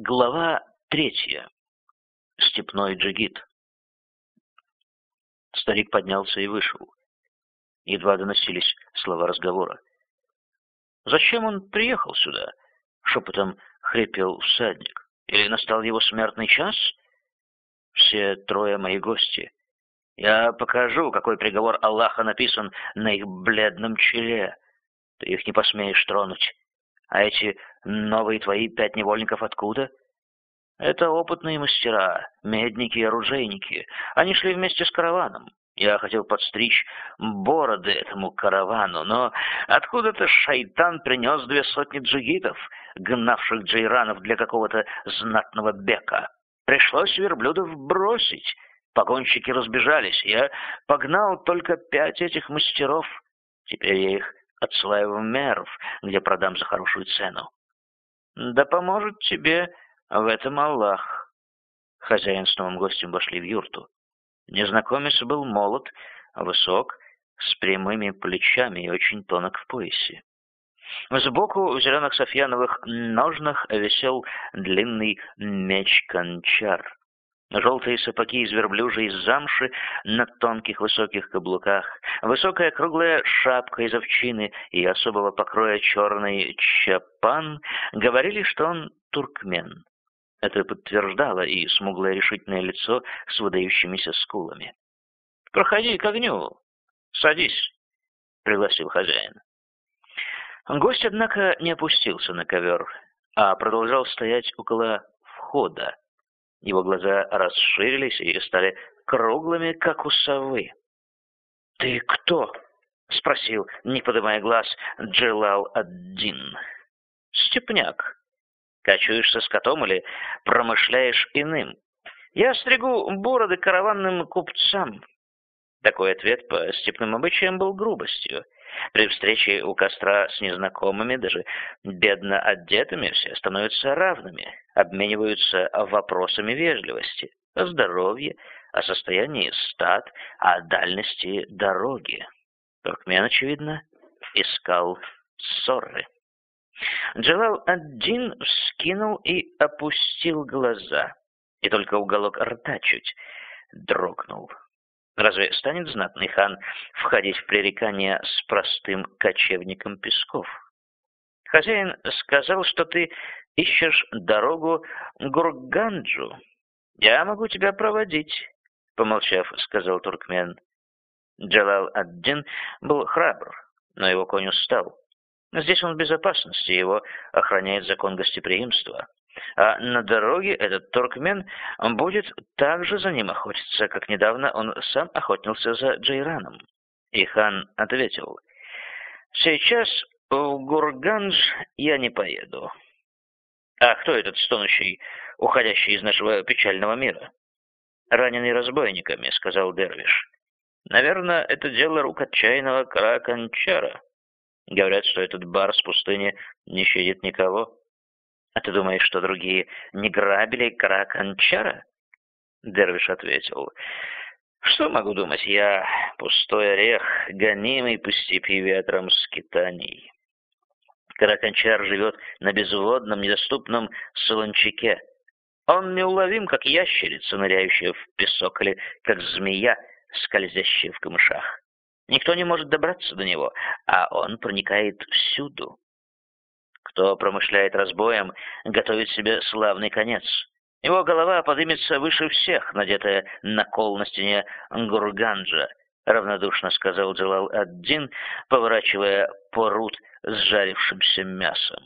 Глава третья. Степной джигит. Старик поднялся и вышел. Едва доносились слова разговора. «Зачем он приехал сюда?» — шепотом хрипел всадник. «Или настал его смертный час?» «Все трое мои гости. Я покажу, какой приговор Аллаха написан на их бледном челе. Ты их не посмеешь тронуть. А эти новые твои пять невольников откуда? Это опытные мастера, медники и оружейники. Они шли вместе с караваном. Я хотел подстричь бороды этому каравану, но откуда-то шайтан принес две сотни джигитов, гнавших джейранов для какого-то знатного бека. Пришлось верблюдов бросить. Погонщики разбежались. Я погнал только пять этих мастеров. Теперь я их отсылаю в Мерв, где продам за хорошую цену. Да поможет тебе в этом Аллах. Хозяин с новым гостем вошли в юрту. Незнакомец был молод, высок, с прямыми плечами и очень тонок в поясе. Сбоку в зеленых софьяновых ножнах висел длинный меч-кончар. Желтые сапоги из верблюжьей замши на тонких высоких каблуках, высокая круглая шапка из овчины и особого покроя черный чапан говорили, что он туркмен. Это подтверждало и смуглое решительное лицо с выдающимися скулами. «Проходи к огню. Садись», — пригласил хозяин. Гость, однако, не опустился на ковер, а продолжал стоять около входа, его глаза расширились и стали круглыми, как у совы. «Ты кто?» — спросил, не поднимая глаз, Джилал-ад-Дин. «Степняк. Кочуешься с котом или промышляешь иным? Я стригу бороды караванным купцам». Такой ответ по степным обычаям был грубостью. При встрече у костра с незнакомыми, даже бедно одетыми, все становятся равными, обмениваются вопросами вежливости, о здоровье, о состоянии стад, о дальности дороги. Туркмен, очевидно, искал ссоры. Джалал один вскинул и опустил глаза, и только уголок рта чуть дрогнул. Разве станет знатный хан входить в пререкание с простым кочевником Песков? Хозяин сказал, что ты ищешь дорогу Гурганджу. Я могу тебя проводить, помолчав, сказал туркмен. Джалал ад-Дин был храбр, но его конь устал. Здесь он в безопасности, его охраняет закон гостеприимства. А на дороге этот туркмен будет так же за ним охотиться, как недавно он сам охотился за Джейраном. И хан ответил, «Сейчас в Гурганж я не поеду». «А кто этот стонущий, уходящий из нашего печального мира?» «Раненый разбойниками», — сказал Дервиш. «Наверное, это дело рук отчаянного Караканчара. Говорят, что этот бар с пустыни не щадит никого». «А ты думаешь, что другие не грабили Караканчара?» Дервиш ответил. «Что могу думать? Я пустой орех, гонимый по степи ветром скитаний. Караканчар живет на безводном, недоступном солончаке. Он неуловим, как ящерица, ныряющая в песок, или как змея, скользящая в камышах. Никто не может добраться до него, а он проникает всюду. Кто промышляет разбоем, готовит себе славный конец. Его голова подымется выше всех, надетая на кол на стене Гурганджа, равнодушно сказал Джалал ад-Дин, поворачивая порут с жарившимся мясом.